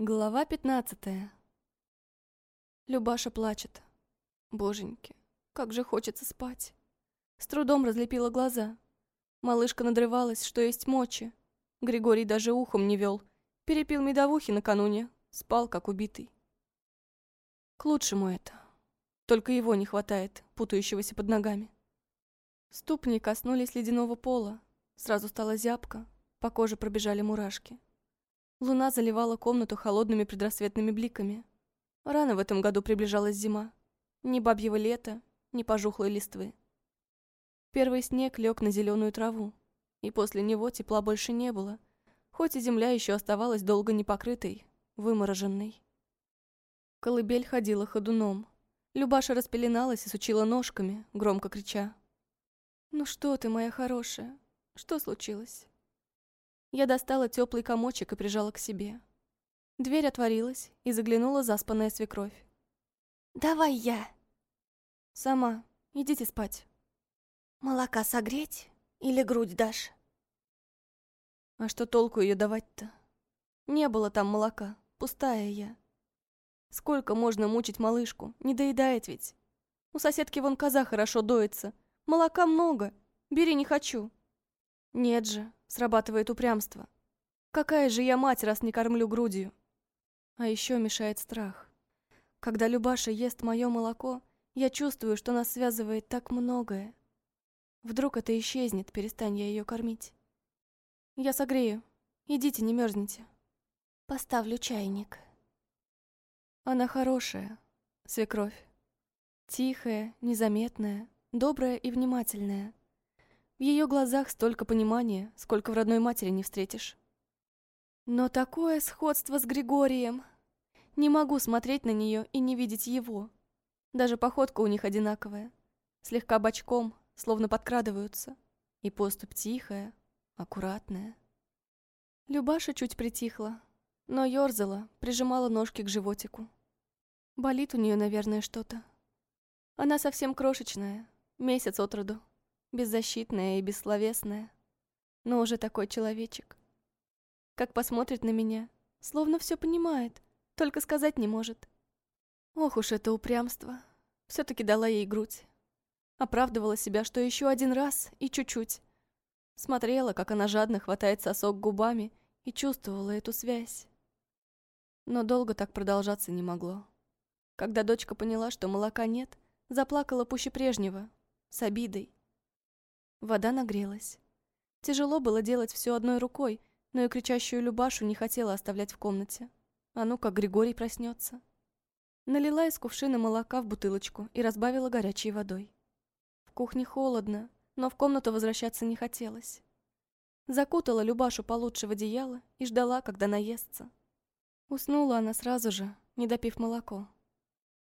Глава пятнадцатая. Любаша плачет. Боженьки, как же хочется спать. С трудом разлепила глаза. Малышка надрывалась, что есть мочи. Григорий даже ухом не вел. Перепил медовухи накануне. Спал, как убитый. К лучшему это. Только его не хватает, путающегося под ногами. Ступни коснулись ледяного пола. Сразу стала зябко. По коже пробежали мурашки. Луна заливала комнату холодными предрассветными бликами. Рано в этом году приближалась зима. Ни бабьего лета, ни пожухлой листвы. Первый снег лег на зеленую траву, и после него тепла больше не было, хоть и земля еще оставалась долго непокрытой, вымороженной. Колыбель ходила ходуном. Любаша распеленалась и сучила ножками, громко крича. «Ну что ты, моя хорошая? Что случилось?» Я достала теплый комочек и прижала к себе. Дверь отворилась, и заглянула заспанная свекровь. «Давай я!» «Сама. Идите спать». «Молока согреть или грудь дашь?» «А что толку ее давать-то? Не было там молока, пустая я. Сколько можно мучить малышку, не доедает ведь. У соседки вон коза хорошо доится, молока много, бери не хочу». «Нет же, Срабатывает упрямство. Какая же я мать, раз не кормлю грудью? А еще мешает страх. Когда Любаша ест мое молоко, я чувствую, что нас связывает так многое. Вдруг это исчезнет, перестань я ее кормить. Я согрею. Идите, не мерзните. Поставлю чайник. Она хорошая, свекровь. Тихая, незаметная, добрая и внимательная. В ее глазах столько понимания, сколько в родной матери не встретишь. Но такое сходство с Григорием. Не могу смотреть на нее и не видеть его. Даже походка у них одинаковая. Слегка бочком, словно подкрадываются. И поступь тихая, аккуратная. Любаша чуть притихла, но ерзала, прижимала ножки к животику. Болит у нее, наверное, что-то. Она совсем крошечная, месяц от роду беззащитная и бессловесная, но уже такой человечек. Как посмотрит на меня, словно все понимает, только сказать не может. Ох уж это упрямство. Все-таки дала ей грудь. Оправдывала себя, что еще один раз и чуть-чуть. Смотрела, как она жадно хватает сосок губами и чувствовала эту связь. Но долго так продолжаться не могло. Когда дочка поняла, что молока нет, заплакала пуще прежнего, с обидой. Вода нагрелась. Тяжело было делать все одной рукой, но и кричащую Любашу не хотела оставлять в комнате. А ну, как Григорий проснется. Налила из кувшина молока в бутылочку и разбавила горячей водой. В кухне холодно, но в комнату возвращаться не хотелось. Закутала Любашу получше в одеяло и ждала, когда наестся. Уснула она сразу же, не допив молоко.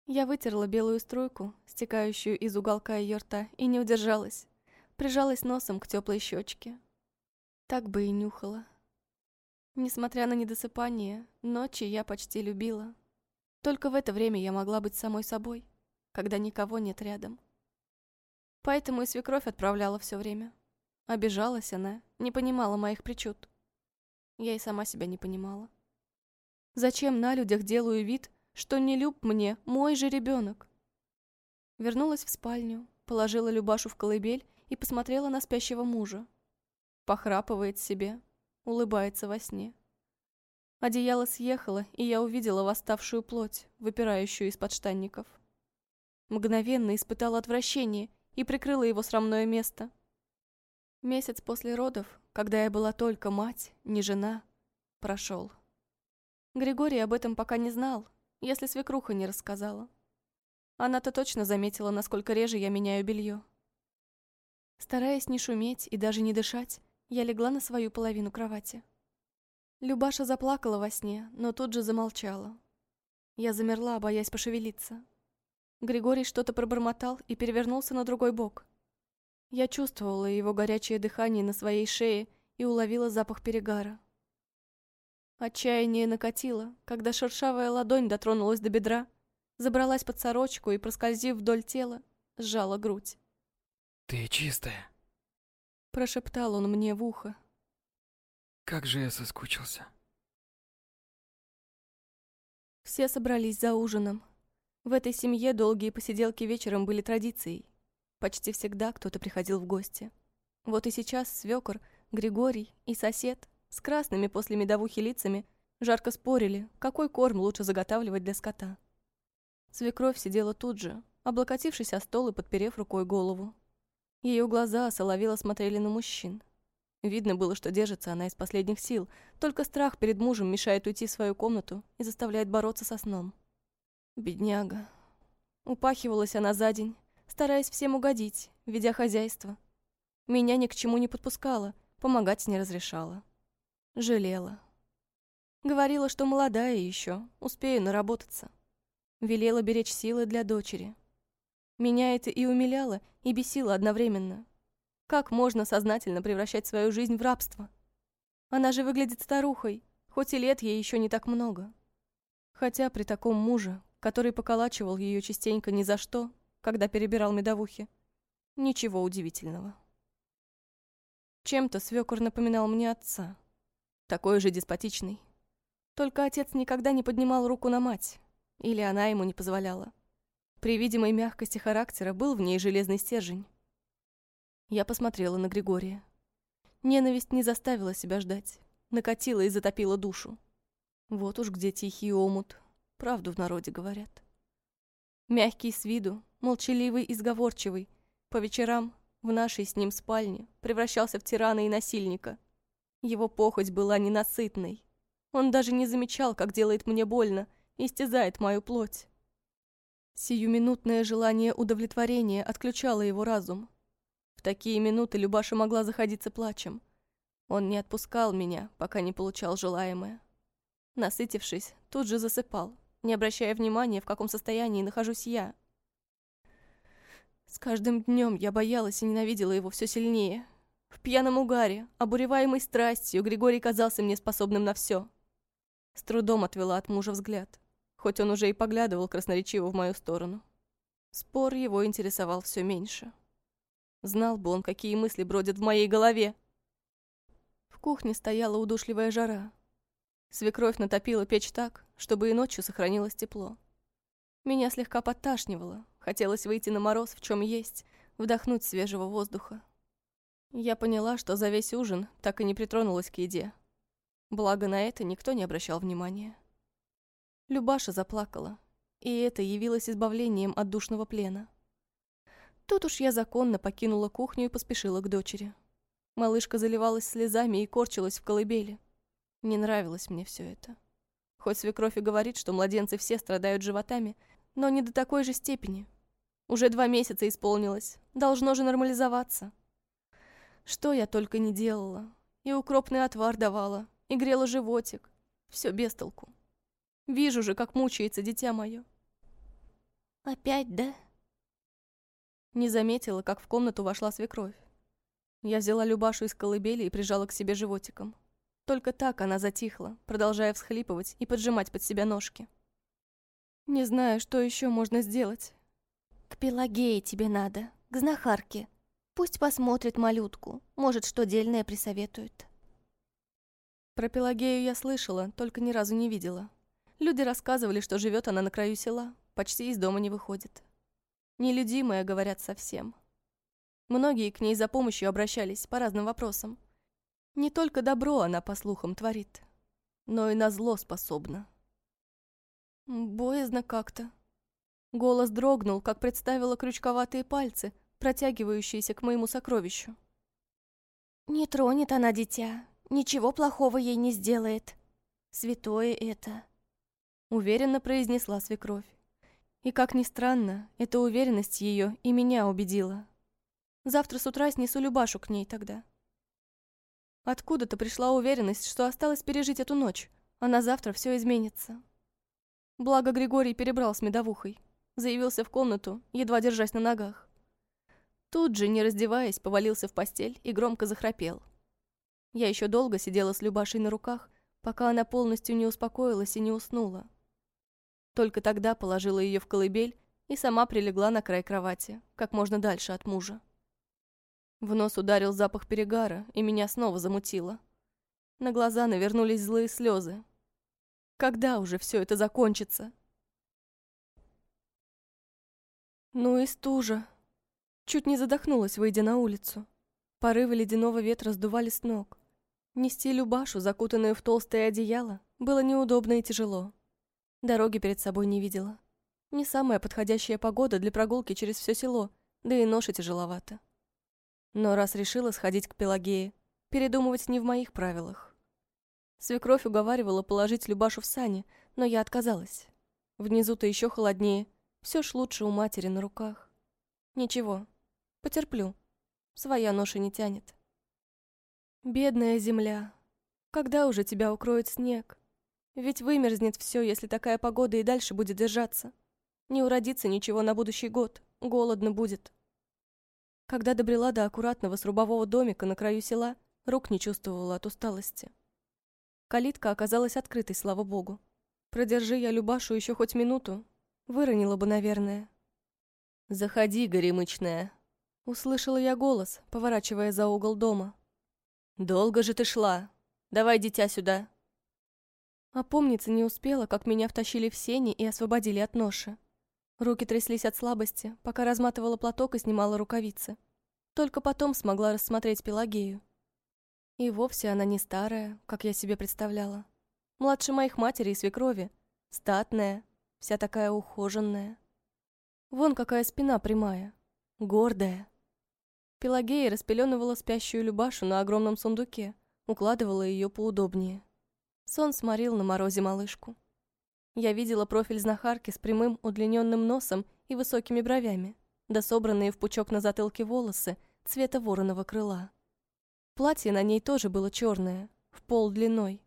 Я вытерла белую струйку, стекающую из уголка ее рта, и не удержалась прижалась носом к теплой щечке. Так бы и нюхала. Несмотря на недосыпание, ночи я почти любила. Только в это время я могла быть самой собой, когда никого нет рядом. Поэтому и свекровь отправляла все время. Обижалась она, не понимала моих причуд. Я и сама себя не понимала. Зачем на людях делаю вид, что не люб мне мой же ребенок? Вернулась в спальню, положила Любашу в колыбель и посмотрела на спящего мужа. Похрапывает себе, улыбается во сне. Одеяло съехало, и я увидела восставшую плоть, выпирающую из подштанников. Мгновенно испытала отвращение и прикрыла его срамное место. Месяц после родов, когда я была только мать, не жена, прошел. Григорий об этом пока не знал, если свекруха не рассказала. Она-то точно заметила, насколько реже я меняю белье. Стараясь не шуметь и даже не дышать, я легла на свою половину кровати. Любаша заплакала во сне, но тут же замолчала. Я замерла, боясь пошевелиться. Григорий что-то пробормотал и перевернулся на другой бок. Я чувствовала его горячее дыхание на своей шее и уловила запах перегара. Отчаяние накатило, когда шершавая ладонь дотронулась до бедра, забралась под сорочку и, проскользив вдоль тела, сжала грудь. «Ты чистая», — прошептал он мне в ухо. «Как же я соскучился». Все собрались за ужином. В этой семье долгие посиделки вечером были традицией. Почти всегда кто-то приходил в гости. Вот и сейчас свекор, Григорий и сосед с красными после медовухи лицами жарко спорили, какой корм лучше заготавливать для скота. Свекровь сидела тут же, облокотившись о стол и подперев рукой голову. Ее глаза соловело смотрели на мужчин. Видно было, что держится она из последних сил, только страх перед мужем мешает уйти в свою комнату и заставляет бороться со сном. Бедняга. Упахивалась она за день, стараясь всем угодить, ведя хозяйство. Меня ни к чему не подпускала, помогать не разрешала. Жалела. Говорила, что молодая еще, успею наработаться. Велела беречь силы для дочери. Меня это и умиляло, и бесило одновременно. Как можно сознательно превращать свою жизнь в рабство? Она же выглядит старухой, хоть и лет ей еще не так много. Хотя при таком муже, который поколачивал ее частенько ни за что, когда перебирал медовухи, ничего удивительного. Чем-то свекор напоминал мне отца. Такой же деспотичный. Только отец никогда не поднимал руку на мать, или она ему не позволяла. При видимой мягкости характера был в ней железный стержень. Я посмотрела на Григория. Ненависть не заставила себя ждать. Накатила и затопила душу. Вот уж где тихий омут. Правду в народе говорят. Мягкий с виду, молчаливый и сговорчивый. По вечерам в нашей с ним спальне превращался в тирана и насильника. Его похоть была ненасытной. Он даже не замечал, как делает мне больно, истязает мою плоть. Сиюминутное желание удовлетворения отключало его разум, в такие минуты Любаша могла заходиться плачем. Он не отпускал меня, пока не получал желаемое. Насытившись, тут же засыпал, не обращая внимания, в каком состоянии нахожусь я. С каждым днем я боялась и ненавидела его все сильнее. В пьяном угаре, обуреваемой страстью, Григорий казался мне способным на все. С трудом отвела от мужа взгляд, хоть он уже и поглядывал красноречиво в мою сторону. Спор его интересовал все меньше. Знал бы он, какие мысли бродят в моей голове. В кухне стояла удушливая жара. Свекровь натопила печь так, чтобы и ночью сохранилось тепло. Меня слегка подташнивало. Хотелось выйти на мороз, в чем есть, вдохнуть свежего воздуха. Я поняла, что за весь ужин так и не притронулась к еде. Благо на это никто не обращал внимания. Любаша заплакала, и это явилось избавлением от душного плена. Тут уж я законно покинула кухню и поспешила к дочери. Малышка заливалась слезами и корчилась в колыбели. Не нравилось мне все это. Хоть свекровь и говорит, что младенцы все страдают животами, но не до такой же степени. Уже два месяца исполнилось, должно же нормализоваться. Что я только не делала. И укропный отвар давала, и грела животик. Все без толку. Вижу же, как мучается дитя мое. «Опять, да?» Не заметила, как в комнату вошла свекровь. Я взяла Любашу из колыбели и прижала к себе животиком. Только так она затихла, продолжая всхлипывать и поджимать под себя ножки. Не знаю, что еще можно сделать. К Пелагее тебе надо, к знахарке. Пусть посмотрит малютку, может, что дельное присоветует. Про Пелагею я слышала, только ни разу не видела. Люди рассказывали, что живет она на краю села, почти из дома не выходит. Нелюдимая, говорят, совсем. Многие к ней за помощью обращались по разным вопросам. Не только добро она, по слухам, творит, но и на зло способна. Боязно как-то. Голос дрогнул, как представила крючковатые пальцы, протягивающиеся к моему сокровищу. «Не тронет она дитя, ничего плохого ей не сделает. Святое это», — уверенно произнесла свекровь. И как ни странно, эта уверенность ее и меня убедила. Завтра с утра снесу Любашу к ней тогда. Откуда-то пришла уверенность, что осталось пережить эту ночь, а на завтра все изменится. Благо Григорий перебрал с медовухой. Заявился в комнату, едва держась на ногах. Тут же, не раздеваясь, повалился в постель и громко захрапел. Я еще долго сидела с Любашей на руках, пока она полностью не успокоилась и не уснула. Только тогда положила ее в колыбель и сама прилегла на край кровати, как можно дальше от мужа. В нос ударил запах перегара, и меня снова замутило. На глаза навернулись злые слезы. Когда уже все это закончится? Ну и стужа. Чуть не задохнулась, выйдя на улицу. Порывы ледяного ветра сдували с ног. Нести Любашу, закутанную в толстое одеяло, было неудобно и тяжело. Дороги перед собой не видела. Не самая подходящая погода для прогулки через все село, да и ноша тяжеловато. Но раз решила сходить к Пелагее, передумывать не в моих правилах. Свекровь уговаривала положить Любашу в сани, но я отказалась. Внизу-то еще холоднее, все ж лучше у матери на руках. Ничего, потерплю. Своя ноша не тянет. Бедная земля, когда уже тебя укроет снег? Ведь вымерзнет все, если такая погода и дальше будет держаться. Не уродится ничего на будущий год, голодно будет. Когда добрела до аккуратного срубового домика на краю села, рук не чувствовала от усталости. Калитка оказалась открытой, слава богу. Продержи я Любашу еще хоть минуту, выронила бы, наверное. «Заходи, горемычная», — услышала я голос, поворачивая за угол дома. «Долго же ты шла. Давай дитя сюда». Опомниться не успела, как меня втащили в сени и освободили от ноши. Руки тряслись от слабости, пока разматывала платок и снимала рукавицы. Только потом смогла рассмотреть Пелагею. И вовсе она не старая, как я себе представляла. Младше моих матери и свекрови. Статная, вся такая ухоженная. Вон какая спина прямая, гордая. Пелагея распеленывала спящую Любашу на огромном сундуке, укладывала ее поудобнее. Сон сморил на морозе малышку. Я видела профиль знахарки с прямым удлиненным носом и высокими бровями, да собранные в пучок на затылке волосы цвета вороного крыла. Платье на ней тоже было черное, в пол длиной.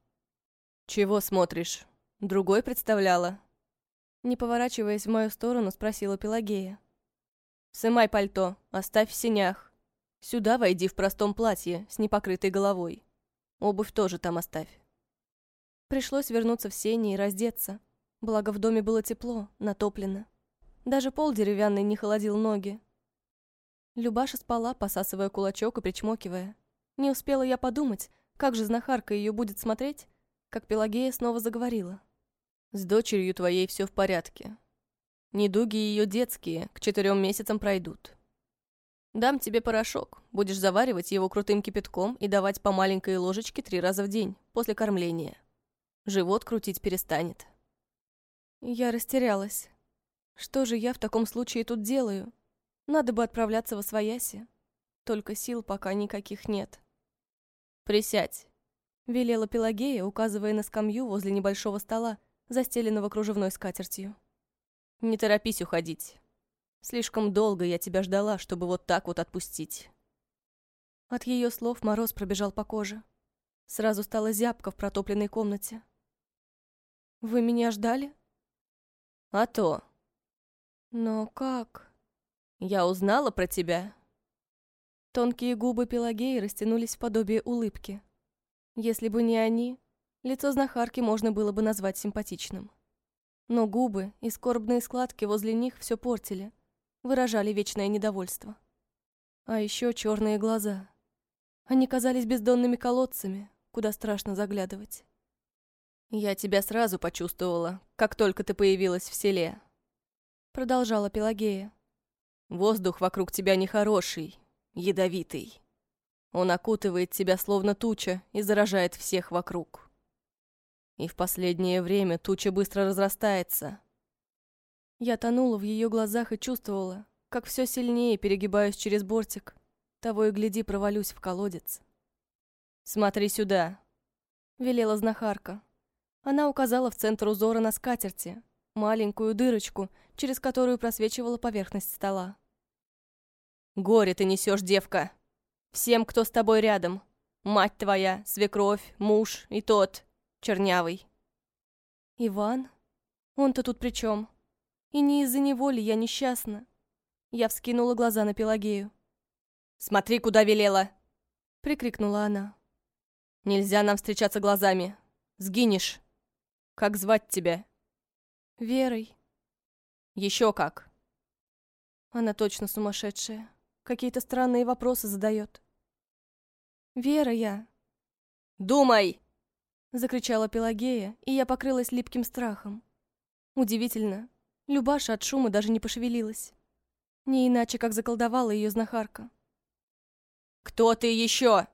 «Чего смотришь? Другой представляла?» Не поворачиваясь в мою сторону, спросила Пелагея. «Сымай пальто, оставь в синях. Сюда войди в простом платье, с непокрытой головой. Обувь тоже там оставь». Пришлось вернуться в сени и раздеться, Благо в доме было тепло, натоплено. Даже пол деревянный не холодил ноги. Любаша спала, посасывая кулачок и причмокивая. Не успела я подумать, как же знахарка ее будет смотреть, как Пелагея снова заговорила. «С дочерью твоей все в порядке. Недуги ее детские, к четырем месяцам пройдут. Дам тебе порошок, будешь заваривать его крутым кипятком и давать по маленькой ложечке три раза в день, после кормления. Живот крутить перестанет. Я растерялась. Что же я в таком случае тут делаю? Надо бы отправляться во свояси. Только сил пока никаких нет. «Присядь», — велела Пелагея, указывая на скамью возле небольшого стола, застеленного кружевной скатертью. «Не торопись уходить. Слишком долго я тебя ждала, чтобы вот так вот отпустить». От ее слов мороз пробежал по коже. Сразу стала зябко в протопленной комнате. «Вы меня ждали?» «А то». «Но как?» «Я узнала про тебя». Тонкие губы Пелагеи растянулись в подобие улыбки. Если бы не они, лицо знахарки можно было бы назвать симпатичным. Но губы и скорбные складки возле них все портили, выражали вечное недовольство. А еще черные глаза. Они казались бездонными колодцами, куда страшно заглядывать. «Я тебя сразу почувствовала, как только ты появилась в селе», — продолжала Пелагея. «Воздух вокруг тебя нехороший, ядовитый. Он окутывает тебя словно туча и заражает всех вокруг. И в последнее время туча быстро разрастается». Я тонула в ее глазах и чувствовала, как все сильнее перегибаюсь через бортик. Того и гляди, провалюсь в колодец. «Смотри сюда», — велела знахарка. Она указала в центр узора на скатерти, маленькую дырочку, через которую просвечивала поверхность стола. «Горе ты несешь, девка! Всем, кто с тобой рядом. Мать твоя, свекровь, муж и тот, чернявый». «Иван? Он-то тут при чем? И не из-за него ли я несчастна?» Я вскинула глаза на Пелагею. «Смотри, куда велела!» — прикрикнула она. «Нельзя нам встречаться глазами. Сгинешь!» Как звать тебя? Верой. Еще как. Она точно сумасшедшая. Какие-то странные вопросы задает. Вера я. Думай! Закричала Пелагея, и я покрылась липким страхом. Удивительно, Любаша от шума даже не пошевелилась. Не иначе, как заколдовала ее знахарка. «Кто ты еще?»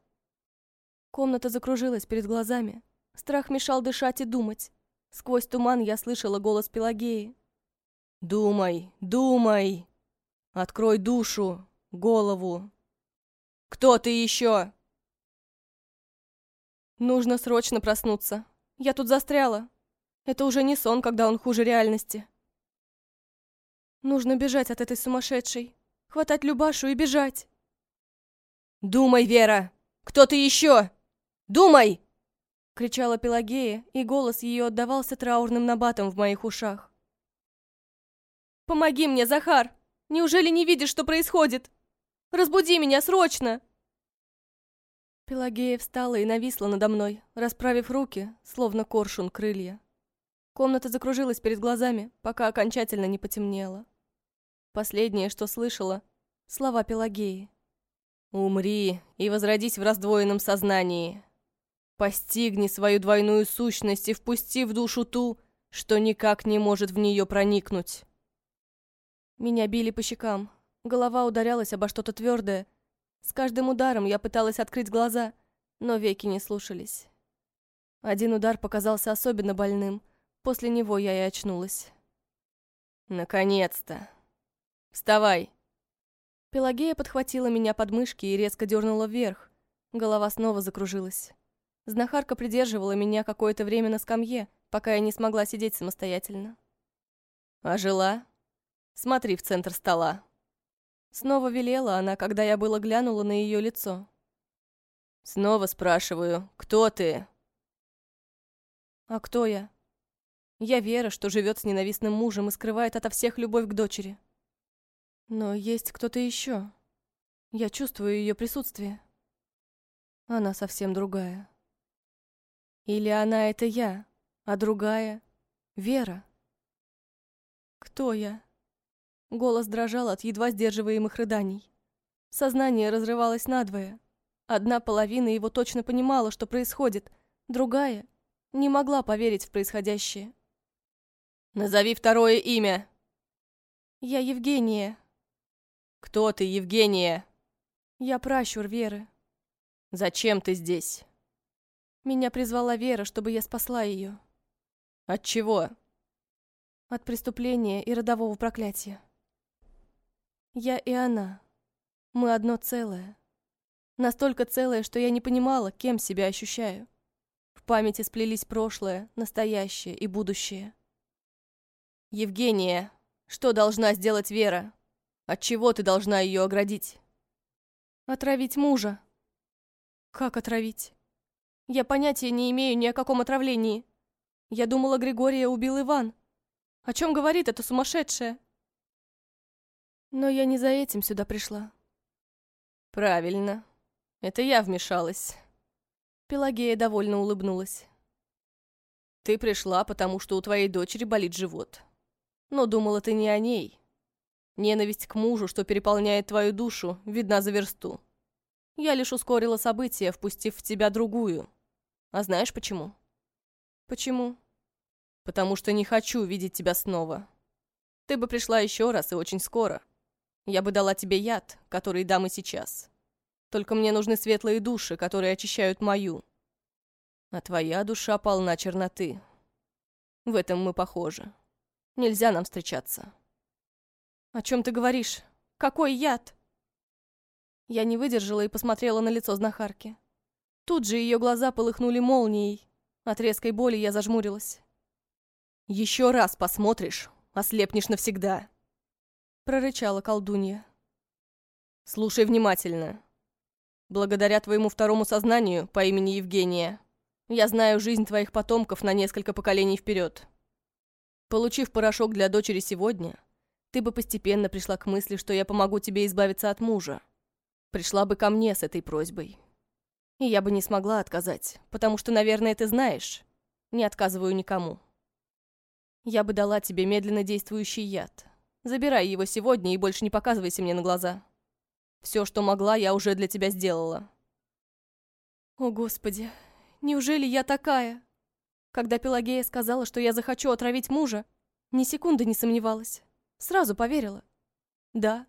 Комната закружилась перед глазами. Страх мешал дышать и думать. Сквозь туман я слышала голос Пелагеи. «Думай, думай! Открой душу, голову! Кто ты еще?» Нужно срочно проснуться. Я тут застряла. Это уже не сон, когда он хуже реальности. Нужно бежать от этой сумасшедшей. Хватать Любашу и бежать. «Думай, Вера! Кто ты еще? Думай!» Кричала Пелагея, и голос ее отдавался траурным набатом в моих ушах. «Помоги мне, Захар! Неужели не видишь, что происходит? Разбуди меня срочно!» Пелагея встала и нависла надо мной, расправив руки, словно коршун крылья. Комната закружилась перед глазами, пока окончательно не потемнело. Последнее, что слышала, слова Пелагеи. «Умри и возродись в раздвоенном сознании. Постигни свою двойную сущность и впусти в душу ту, что никак не может в нее проникнуть». Меня били по щекам, голова ударялась обо что-то твердое, с каждым ударом я пыталась открыть глаза, но веки не слушались. Один удар показался особенно больным. После него я и очнулась. «Наконец-то! Вставай!» Пелагея подхватила меня под мышки и резко дернула вверх. Голова снова закружилась. Знахарка придерживала меня какое-то время на скамье, пока я не смогла сидеть самостоятельно. «Ожила? Смотри в центр стола». Снова велела она, когда я было глянула на ее лицо. «Снова спрашиваю, кто ты?» «А кто я?» «Я Вера, что живет с ненавистным мужем и скрывает ото всех любовь к дочери. Но есть кто-то еще. Я чувствую ее присутствие. Она совсем другая. Или она — это я, а другая — Вера?» «Кто я?» Голос дрожал от едва сдерживаемых рыданий. Сознание разрывалось надвое. Одна половина его точно понимала, что происходит, другая не могла поверить в происходящее. «Назови второе имя!» «Я Евгения». «Кто ты, Евгения?» «Я пращур Веры». «Зачем ты здесь?» Меня призвала Вера, чтобы я спасла ее. «От чего?» «От преступления и родового проклятия». Я и она. Мы одно целое. Настолько целое, что я не понимала, кем себя ощущаю. В памяти сплелись прошлое, настоящее и будущее. «Евгения, что должна сделать Вера? От чего ты должна ее оградить?» «Отравить мужа». «Как отравить?» «Я понятия не имею ни о каком отравлении. Я думала, Григория убил Иван. О чем говорит эта сумасшедшая?» Но я не за этим сюда пришла. Правильно. Это я вмешалась. Пелагея довольно улыбнулась. Ты пришла, потому что у твоей дочери болит живот. Но думала ты не о ней. Ненависть к мужу, что переполняет твою душу, видна за версту. Я лишь ускорила события, впустив в тебя другую. А знаешь почему? Почему? Потому что не хочу видеть тебя снова. Ты бы пришла еще раз и очень скоро. Я бы дала тебе яд, который дам и сейчас. Только мне нужны светлые души, которые очищают мою. А твоя душа полна черноты. В этом мы похожи. Нельзя нам встречаться. О чем ты говоришь? Какой яд? Я не выдержала и посмотрела на лицо знахарки. Тут же ее глаза полыхнули молнией. От резкой боли я зажмурилась. Еще раз посмотришь, ослепнешь навсегда прорычала колдунья. «Слушай внимательно. Благодаря твоему второму сознанию по имени Евгения, я знаю жизнь твоих потомков на несколько поколений вперед. Получив порошок для дочери сегодня, ты бы постепенно пришла к мысли, что я помогу тебе избавиться от мужа. Пришла бы ко мне с этой просьбой. И я бы не смогла отказать, потому что, наверное, ты знаешь, не отказываю никому. Я бы дала тебе медленно действующий яд, Забирай его сегодня и больше не показывайся мне на глаза. Все, что могла, я уже для тебя сделала. О, Господи, неужели я такая? Когда Пелагея сказала, что я захочу отравить мужа, ни секунды не сомневалась. Сразу поверила. Да,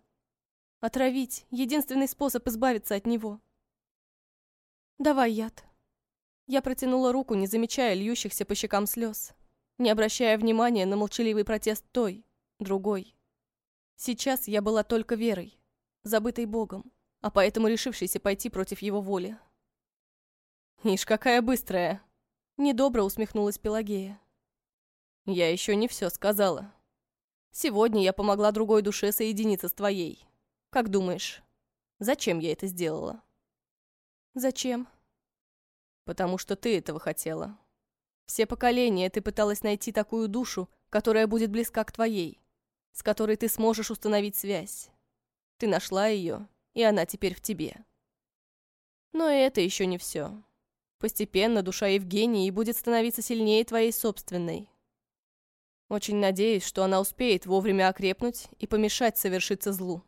отравить — единственный способ избавиться от него. Давай яд. Я протянула руку, не замечая льющихся по щекам слез, не обращая внимания на молчаливый протест той, другой. Сейчас я была только верой, забытой Богом, а поэтому решившейся пойти против его воли. «Ишь, какая быстрая!» Недобро усмехнулась Пелагея. «Я еще не все сказала. Сегодня я помогла другой душе соединиться с твоей. Как думаешь, зачем я это сделала?» «Зачем?» «Потому что ты этого хотела. Все поколения ты пыталась найти такую душу, которая будет близка к твоей, с которой ты сможешь установить связь. Ты нашла ее, и она теперь в тебе. Но это еще не все. Постепенно душа Евгении будет становиться сильнее твоей собственной. Очень надеюсь, что она успеет вовремя окрепнуть и помешать совершиться злу.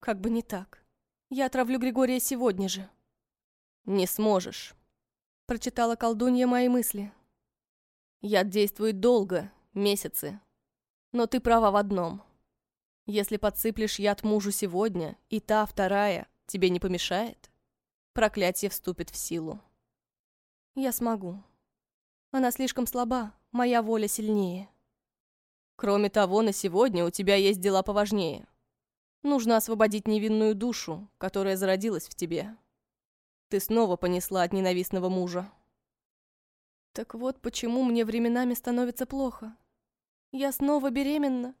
Как бы не так. Я отравлю Григория сегодня же. Не сможешь. Прочитала колдунья мои мысли. Яд действует долго, месяцы. Но ты права в одном. Если подсыплешь яд мужу сегодня, и та, вторая, тебе не помешает, проклятие вступит в силу. Я смогу. Она слишком слаба, моя воля сильнее. Кроме того, на сегодня у тебя есть дела поважнее. Нужно освободить невинную душу, которая зародилась в тебе. Ты снова понесла от ненавистного мужа. Так вот почему мне временами становится плохо. Я снова беременна.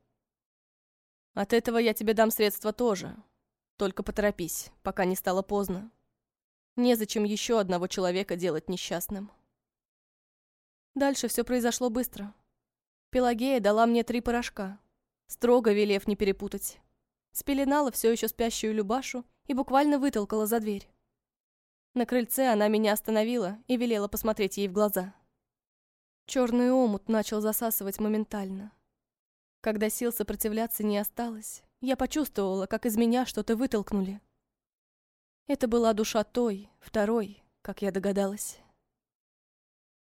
От этого я тебе дам средства тоже. Только поторопись, пока не стало поздно. Незачем еще одного человека делать несчастным. Дальше все произошло быстро. Пелагея дала мне три порошка, строго велев не перепутать. Спеленала все еще спящую Любашу и буквально вытолкала за дверь. На крыльце она меня остановила и велела посмотреть ей в глаза. Черный омут начал засасывать моментально. Когда сил сопротивляться не осталось, я почувствовала, как из меня что-то вытолкнули. Это была душа той, второй, как я догадалась.